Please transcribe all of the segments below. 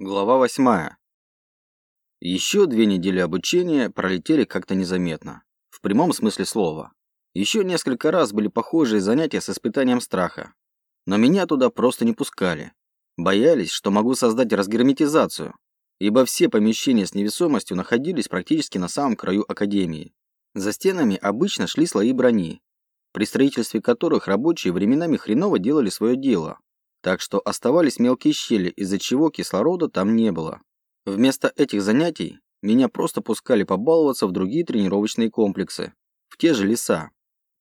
Глава 8. Еще две недели обучения пролетели как-то незаметно. В прямом смысле слова. Еще несколько раз были похожие занятия с испытанием страха. Но меня туда просто не пускали. Боялись, что могу создать разгерметизацию, ибо все помещения с невесомостью находились практически на самом краю академии. За стенами обычно шли слои брони, при строительстве которых рабочие временами хреново делали свое дело, так что оставались мелкие щели, из-за чего кислорода там не было. Вместо этих занятий меня просто пускали побаловаться в другие тренировочные комплексы, в те же леса.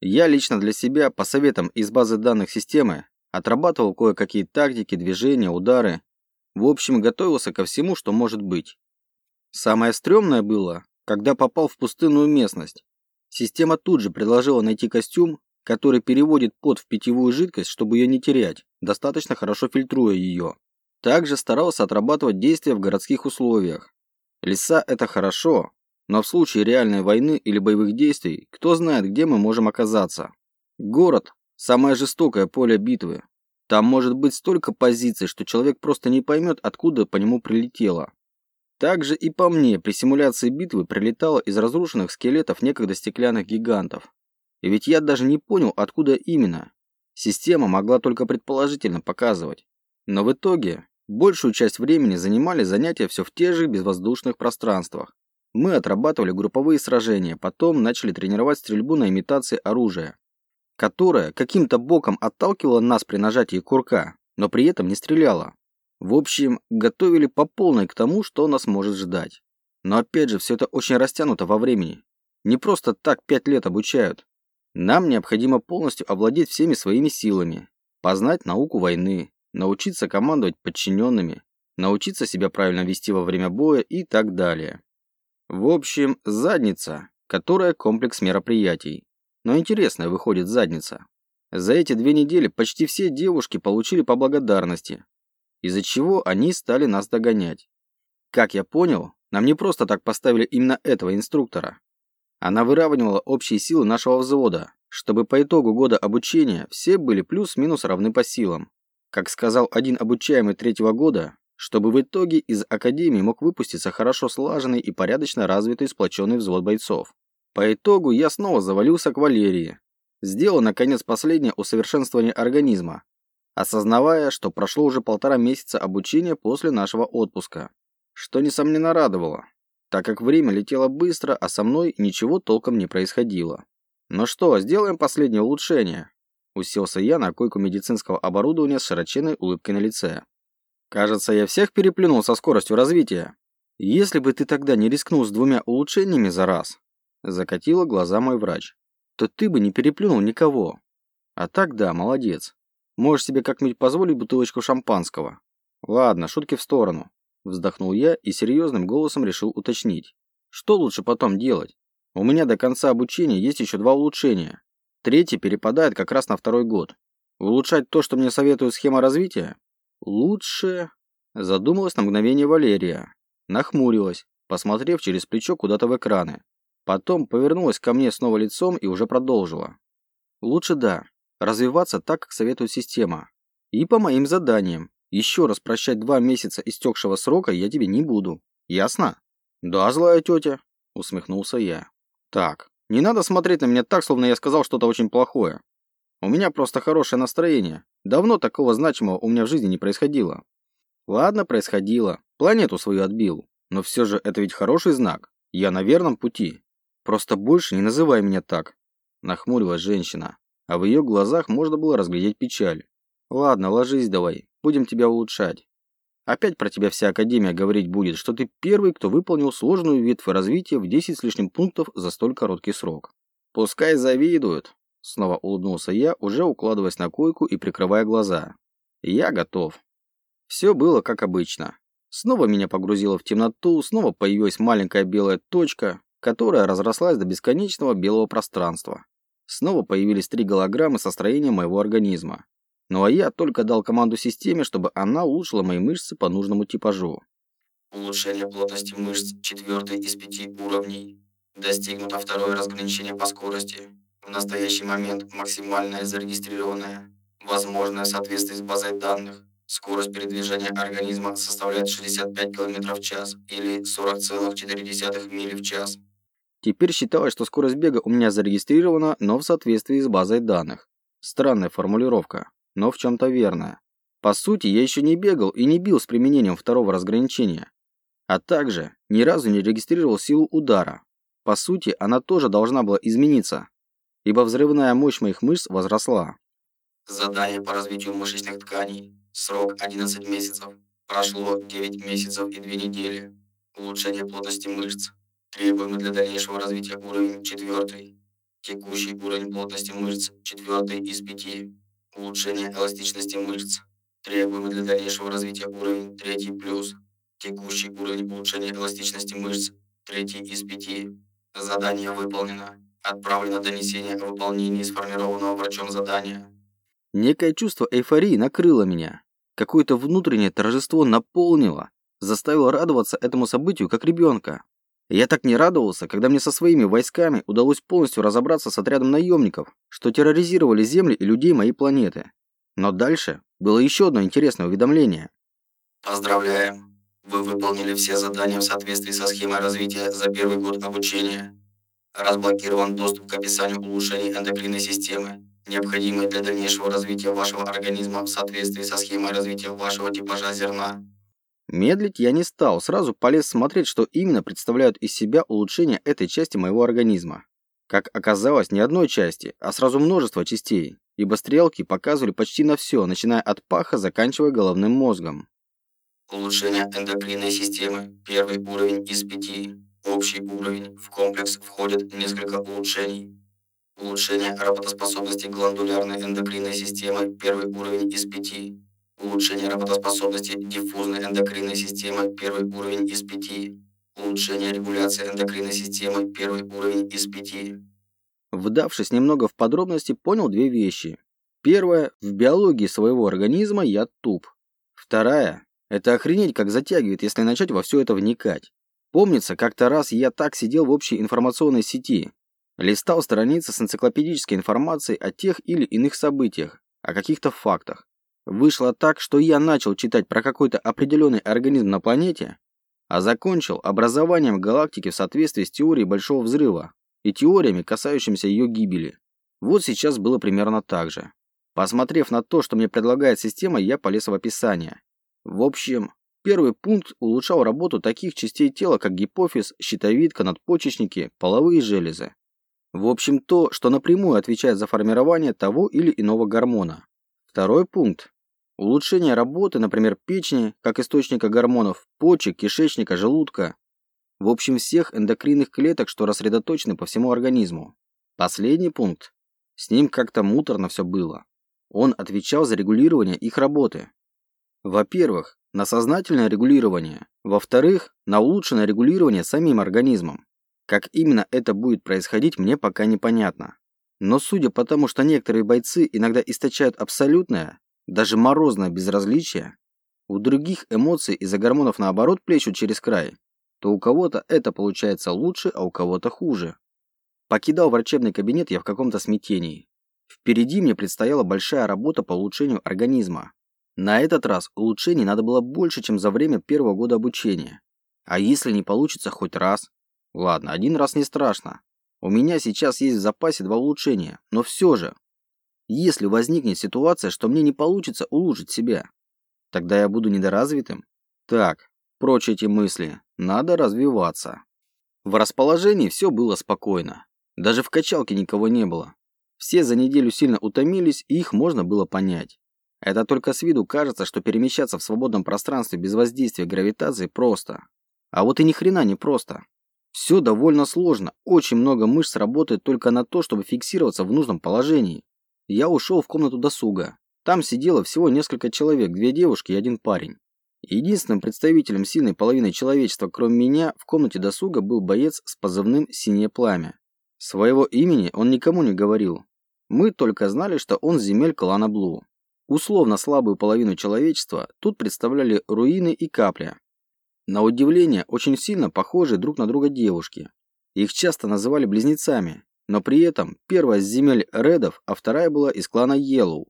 Я лично для себя, по советам из базы данных системы, отрабатывал кое-какие тактики, движения, удары. В общем, готовился ко всему, что может быть. Самое стрёмное было, когда попал в пустынную местность. Система тут же предложила найти костюм, который переводит пот в питьевую жидкость, чтобы ее не терять, достаточно хорошо фильтруя ее. Также старался отрабатывать действия в городских условиях. Леса – это хорошо, но в случае реальной войны или боевых действий, кто знает, где мы можем оказаться. Город – самое жестокое поле битвы. Там может быть столько позиций, что человек просто не поймет, откуда по нему прилетело. Также и по мне при симуляции битвы прилетало из разрушенных скелетов некогда стеклянных гигантов. И ведь я даже не понял, откуда именно. Система могла только предположительно показывать. Но в итоге, большую часть времени занимали занятия все в тех же безвоздушных пространствах. Мы отрабатывали групповые сражения, потом начали тренировать стрельбу на имитации оружия, которая каким-то боком отталкивала нас при нажатии курка, но при этом не стреляла. В общем, готовили по полной к тому, что нас может ждать. Но опять же, все это очень растянуто во времени. Не просто так пять лет обучают. Нам необходимо полностью овладеть всеми своими силами, познать науку войны, научиться командовать подчиненными, научиться себя правильно вести во время боя и так далее. В общем, задница, которая комплекс мероприятий. Но интересная выходит задница. За эти две недели почти все девушки получили по благодарности, из-за чего они стали нас догонять. Как я понял, нам не просто так поставили именно этого инструктора. Она выравнивала общие силы нашего взвода, чтобы по итогу года обучения все были плюс-минус равны по силам. Как сказал один обучаемый третьего года, чтобы в итоге из академии мог выпуститься хорошо слаженный и порядочно развитый сплоченный взвод бойцов. По итогу я снова завалился к Валерии. Сделал, наконец, последнее усовершенствование организма, осознавая, что прошло уже полтора месяца обучения после нашего отпуска, что, несомненно, радовало так как время летело быстро, а со мной ничего толком не происходило. «Ну что, сделаем последнее улучшение?» Уселся я на койку медицинского оборудования с широченной улыбкой на лице. «Кажется, я всех переплюнул со скоростью развития. Если бы ты тогда не рискнул с двумя улучшениями за раз», закатила глаза мой врач, то ты бы не переплюнул никого. А так да, молодец. Можешь себе как-нибудь позволить бутылочку шампанского. Ладно, шутки в сторону. Вздохнул я и серьезным голосом решил уточнить. Что лучше потом делать? У меня до конца обучения есть еще два улучшения. Третий перепадает как раз на второй год. Улучшать то, что мне советует схема развития? Лучше... Задумалась на мгновение Валерия. Нахмурилась, посмотрев через плечо куда-то в экраны. Потом повернулась ко мне снова лицом и уже продолжила. Лучше да, развиваться так, как советует система. И по моим заданиям, еще раз прощать два месяца истекшего срока я тебе не буду. Ясно? Да, злая тетя, усмехнулся я. Так, не надо смотреть на меня так, словно я сказал что-то очень плохое. У меня просто хорошее настроение. Давно такого значимого у меня в жизни не происходило. Ладно, происходило. Планету свою отбил. Но все же это ведь хороший знак. Я на верном пути. Просто больше не называй меня так. Нахмурилась женщина. А в ее глазах можно было разглядеть печаль. Ладно, ложись давай. Будем тебя улучшать. Опять про тебя вся Академия говорить будет, что ты первый, кто выполнил сложную ветвь развития в 10 с лишним пунктов за столь короткий срок. Пускай завидуют. Снова улыбнулся я, уже укладываясь на койку и прикрывая глаза. Я готов. Все было как обычно. Снова меня погрузило в темноту, снова появилась маленькая белая точка, которая разрослась до бесконечного белого пространства. Снова появились три голограммы со строением моего организма. Ну а я только дал команду системе, чтобы она улучшила мои мышцы по нужному типажу. Улучшение плотности мышц четвертый из пяти уровней. Достигнуто второе разграничение по скорости. В настоящий момент максимальное зарегистрированное. Возможное соответствие с базой данных. Скорость передвижения организма составляет 65 км в час или 40,4 мили в час. Теперь считалось, что скорость бега у меня зарегистрирована, но в соответствии с базой данных. Странная формулировка, но в чем-то верная. По сути, я еще не бегал и не бил с применением второго разграничения. А также ни разу не регистрировал силу удара. По сути, она тоже должна была измениться, ибо взрывная мощь моих мышц возросла. Задание по развитию мышечных тканей. Срок 11 месяцев. Прошло 9 месяцев и 2 недели. Улучшение плотности мышц. Требуемый для дальнейшего развития уровень 4. Текущий уровень плотности мышц 4 из 5. Улучшение эластичности мышц. Требуемый для дальнейшего развития уровень 3 плюс. Текущий уровень улучшения эластичности мышц 3 из 5. Задание выполнено. Отправлено донесение о выполнении сформированного врачом задания. Некое чувство эйфории накрыло меня. Какое-то внутреннее торжество наполнило, заставило радоваться этому событию как ребенка. Я так не радовался, когда мне со своими войсками удалось полностью разобраться с отрядом наемников, что терроризировали земли и людей моей планеты. Но дальше было еще одно интересное уведомление. Поздравляем! Вы выполнили все задания в соответствии со схемой развития за первый год обучения. Разблокирован доступ к описанию улучшений эндокринной системы необходимые для дальнейшего развития вашего организма в соответствии со схемой развития вашего типажа зерна. Медлить я не стал, сразу полез смотреть, что именно представляют из себя улучшения этой части моего организма. Как оказалось, не одной части, а сразу множество частей, ибо стрелки показывали почти на все, начиная от паха, заканчивая головным мозгом. Улучшение эндокринной системы. Первый уровень из пяти. Общий уровень. В комплекс входит несколько улучшений. Улучшение работоспособности гландулярной эндокринной системы – первый уровень из пяти. Улучшение работоспособности диффузной эндокринной системы – первый уровень из пяти. Улучшение регуляции эндокринной системы – первый уровень из пяти. Вдавшись немного в подробности, понял две вещи. Первая – в биологии своего организма я туп. Вторая – это охренеть как затягивает, если начать во все это вникать. Помнится, как-то раз я так сидел в общей информационной сети, Листал страницы с энциклопедической информацией о тех или иных событиях, о каких-то фактах. Вышло так, что я начал читать про какой-то определенный организм на планете, а закончил образованием галактики в соответствии с теорией Большого Взрыва и теориями, касающимися ее гибели. Вот сейчас было примерно так же. Посмотрев на то, что мне предлагает система, я полез в описание. В общем, первый пункт улучшал работу таких частей тела, как гипофиз, щитовидка, надпочечники, половые железы. В общем, то, что напрямую отвечает за формирование того или иного гормона. Второй пункт. Улучшение работы, например, печени, как источника гормонов, почек, кишечника, желудка. В общем, всех эндокринных клеток, что рассредоточены по всему организму. Последний пункт. С ним как-то муторно все было. Он отвечал за регулирование их работы. Во-первых, на сознательное регулирование. Во-вторых, на улучшенное регулирование самим организмом. Как именно это будет происходить, мне пока непонятно. Но судя по тому, что некоторые бойцы иногда источают абсолютное, даже морозное безразличие, у других эмоции из-за гормонов наоборот плещут через край, то у кого-то это получается лучше, а у кого-то хуже. Покидал врачебный кабинет я в каком-то смятении. Впереди мне предстояла большая работа по улучшению организма. На этот раз улучшений надо было больше, чем за время первого года обучения. А если не получится хоть раз, Ладно, один раз не страшно. У меня сейчас есть в запасе два улучшения, но все же, если возникнет ситуация, что мне не получится улучшить себя, тогда я буду недоразвитым. Так, прочь эти мысли, надо развиваться. В расположении все было спокойно. Даже в качалке никого не было. Все за неделю сильно утомились, и их можно было понять. Это только с виду кажется, что перемещаться в свободном пространстве без воздействия гравитации просто. А вот и ни хрена не просто. Все довольно сложно. Очень много мышц работает только на то, чтобы фиксироваться в нужном положении. Я ушел в комнату досуга. Там сидело всего несколько человек, две девушки и один парень. Единственным представителем сильной половины человечества, кроме меня, в комнате досуга был боец с позывным «Синее пламя». Своего имени он никому не говорил. Мы только знали, что он земель клана Блу. Условно слабую половину человечества тут представляли руины и капля, на удивление, очень сильно похожи друг на друга девушки. Их часто называли близнецами, но при этом первая с земель Редов, а вторая была из клана Йеллоу.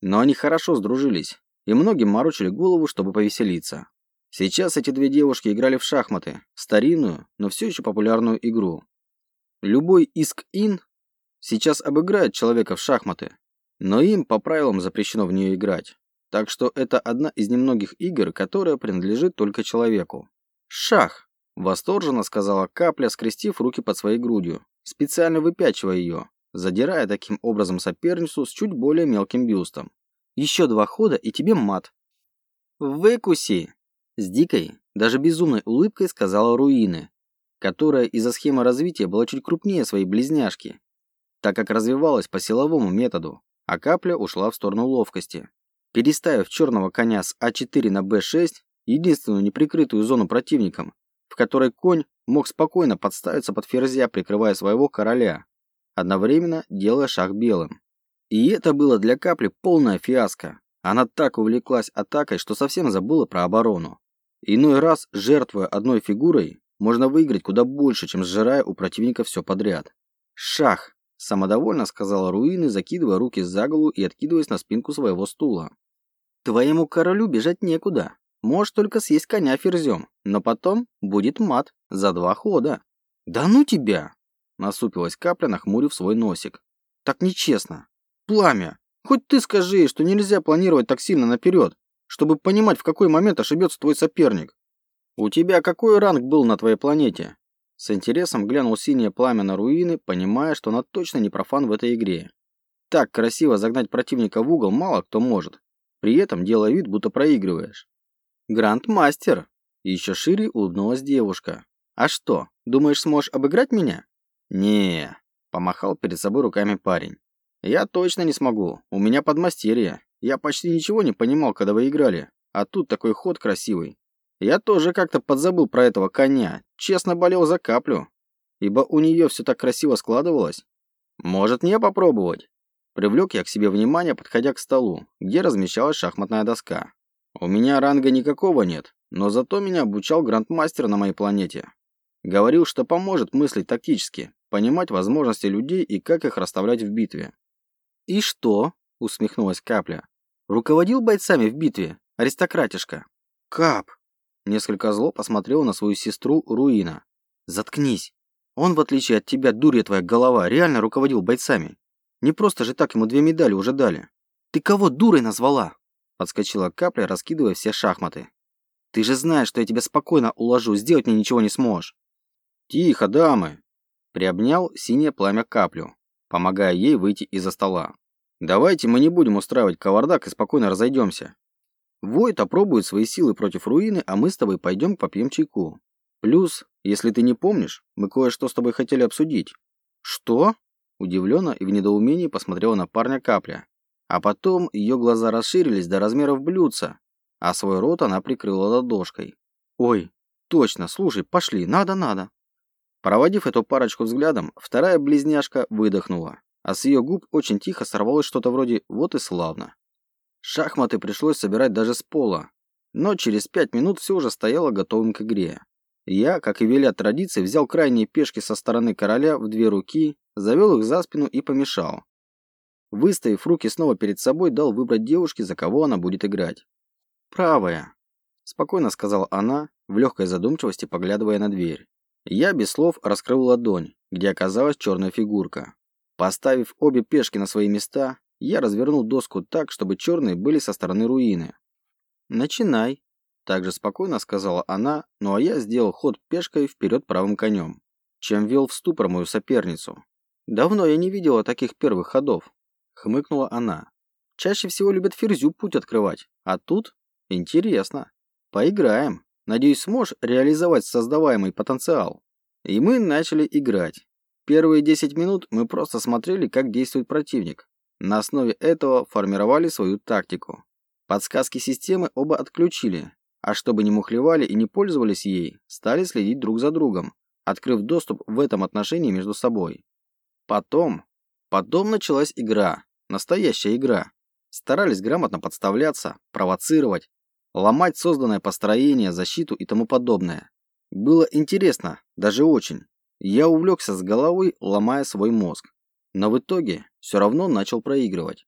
Но они хорошо сдружились. и многим морочили голову, чтобы повеселиться. Сейчас эти две девушки играли в шахматы, старинную, но все еще популярную игру. Любой иск-ин сейчас обыграет человека в шахматы, но им по правилам запрещено в нее играть. Так что это одна из немногих игр, которая принадлежит только человеку. «Шах!» – восторженно сказала Капля, скрестив руки под своей грудью, специально выпячивая ее, задирая таким образом соперницу с чуть более мелким бюстом. «Еще два хода, и тебе мат». «Выкуси!» С дикой, даже безумной улыбкой сказала Руины, которая из-за схемы развития была чуть крупнее своей близняшки, так как развивалась по силовому методу, а капля ушла в сторону ловкости. Переставив черного коня с А4 на Б6, единственную неприкрытую зону противником, в которой конь мог спокойно подставиться под ферзя, прикрывая своего короля, одновременно делая шаг белым. И это было для капли полная фиаско. Она так увлеклась атакой, что совсем забыла про оборону. Иной раз, жертвуя одной фигурой, можно выиграть куда больше, чем сжирая у противника все подряд. «Шах!» – самодовольно сказала Руины, закидывая руки за голову и откидываясь на спинку своего стула. Твоему королю бежать некуда. Можешь только съесть коня ферзем, но потом будет мат за два хода. Да ну тебя! Насупилась капля, нахмурив свой носик. Так нечестно. Пламя! Хоть ты скажи, что нельзя планировать так сильно наперед, чтобы понимать, в какой момент ошибется твой соперник. У тебя какой ранг был на твоей планете? С интересом глянул синее пламя на руины, понимая, что она точно не профан в этой игре. Так красиво загнать противника в угол мало кто может при этом делая вид, будто проигрываешь. Грандмастер! Еще шире улыбнулась девушка. А что, думаешь, сможешь обыграть меня? не помахал перед собой руками парень. Я точно не смогу. У меня подмастерье. Я почти ничего не понимал, когда вы играли. А тут такой ход красивый. Я тоже как-то подзабыл про этого коня. Честно болел за каплю. Ибо у нее все так красиво складывалось. Может мне попробовать? Привлек я к себе внимание, подходя к столу, где размещалась шахматная доска. У меня ранга никакого нет, но зато меня обучал грандмастер на моей планете. Говорил, что поможет мыслить тактически, понимать возможности людей и как их расставлять в битве. «И что?» – усмехнулась Капля. «Руководил бойцами в битве, аристократишка». «Кап!» – несколько зло посмотрел на свою сестру Руина. «Заткнись. Он, в отличие от тебя, дурья твоя голова, реально руководил бойцами. Не просто же так ему две медали уже дали. Ты кого дурой назвала? Подскочила капля, раскидывая все шахматы. Ты же знаешь, что я тебя спокойно уложу, сделать мне ничего не сможешь. Тихо, дамы. Приобнял синее пламя каплю, помогая ей выйти из-за стола. Давайте мы не будем устраивать кавардак и спокойно разойдемся. Войт опробует свои силы против руины, а мы с тобой пойдем попьем чайку. Плюс, если ты не помнишь, мы кое-что с тобой хотели обсудить. Что? Удивленно и в недоумении посмотрела на парня капля. А потом ее глаза расширились до размеров блюдца, а свой рот она прикрыла ладошкой. «Ой, точно, слушай, пошли, надо, надо». Проводив эту парочку взглядом, вторая близняшка выдохнула, а с ее губ очень тихо сорвалось что-то вроде «вот и славно». Шахматы пришлось собирать даже с пола, но через пять минут все уже стояло готовым к игре. Я, как и велят традиции, взял крайние пешки со стороны короля в две руки завел их за спину и помешал. Выставив руки снова перед собой, дал выбрать девушке, за кого она будет играть. «Правая», – спокойно сказала она, в легкой задумчивости поглядывая на дверь. Я без слов раскрыл ладонь, где оказалась черная фигурка. Поставив обе пешки на свои места, я развернул доску так, чтобы черные были со стороны руины. «Начинай», – также спокойно сказала она, ну а я сделал ход пешкой вперед правым конем, чем вел в ступор мою соперницу. Давно я не видела таких первых ходов, хмыкнула она. Чаще всего любят ферзю путь открывать, а тут интересно. Поиграем. Надеюсь, сможешь реализовать создаваемый потенциал. И мы начали играть. Первые 10 минут мы просто смотрели, как действует противник. На основе этого формировали свою тактику. Подсказки системы оба отключили, а чтобы не мухлевали и не пользовались ей, стали следить друг за другом, открыв доступ в этом отношении между собой. Потом, потом началась игра, настоящая игра. Старались грамотно подставляться, провоцировать, ломать созданное построение, защиту и тому подобное. Было интересно, даже очень. Я увлекся с головой, ломая свой мозг. Но в итоге все равно начал проигрывать.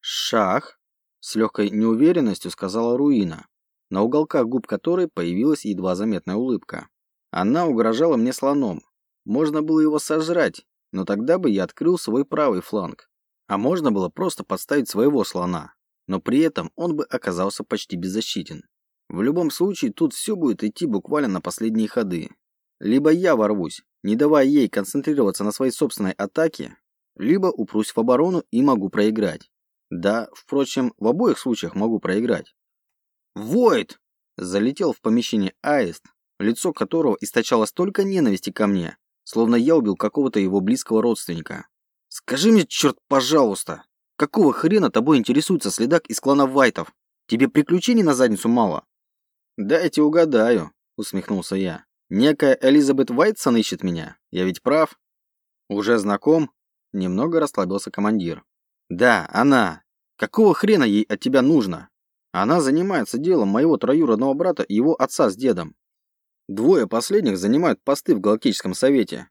«Шах?» – С легкой неуверенностью сказала Руина, на уголках губ которой появилась едва заметная улыбка. Она угрожала мне слоном. Можно было его сожрать, но тогда бы я открыл свой правый фланг. А можно было просто подставить своего слона, но при этом он бы оказался почти беззащитен. В любом случае, тут все будет идти буквально на последние ходы. Либо я ворвусь, не давая ей концентрироваться на своей собственной атаке, либо упрусь в оборону и могу проиграть. Да, впрочем, в обоих случаях могу проиграть. «Войд!» Залетел в помещение аист, лицо которого источало столько ненависти ко мне, словно я убил какого-то его близкого родственника. «Скажи мне, черт, пожалуйста, какого хрена тобой интересуется следак из клана Вайтов? Тебе приключений на задницу мало?» «Дайте угадаю», — усмехнулся я. «Некая Элизабет Вайтсон ищет меня. Я ведь прав?» «Уже знаком?» — немного расслабился командир. «Да, она. Какого хрена ей от тебя нужно? Она занимается делом моего троюродного брата и его отца с дедом. Двое последних занимают посты в Галактическом Совете.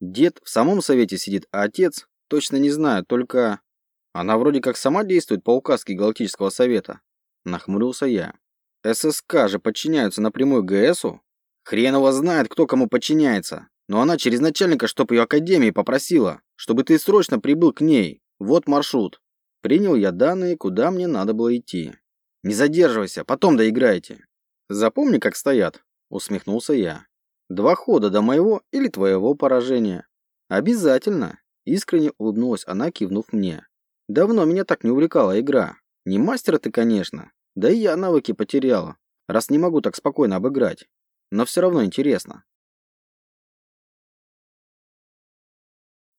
Дед в самом Совете сидит, а отец, точно не знаю, только... Она вроде как сама действует по указке Галактического Совета. Нахмурился я. ССК же подчиняются напрямую ГСу? Хрен его знает, кто кому подчиняется. Но она через начальника, чтоб ее академии попросила, чтобы ты срочно прибыл к ней. Вот маршрут. Принял я данные, куда мне надо было идти. Не задерживайся, потом доиграйте. Запомни, как стоят, усмехнулся я. Два хода до моего или твоего поражения. Обязательно. Искренне улыбнулась она, кивнув мне. Давно меня так не увлекала игра. Не мастер ты, конечно. Да и я навыки потеряла, раз не могу так спокойно обыграть. Но все равно интересно.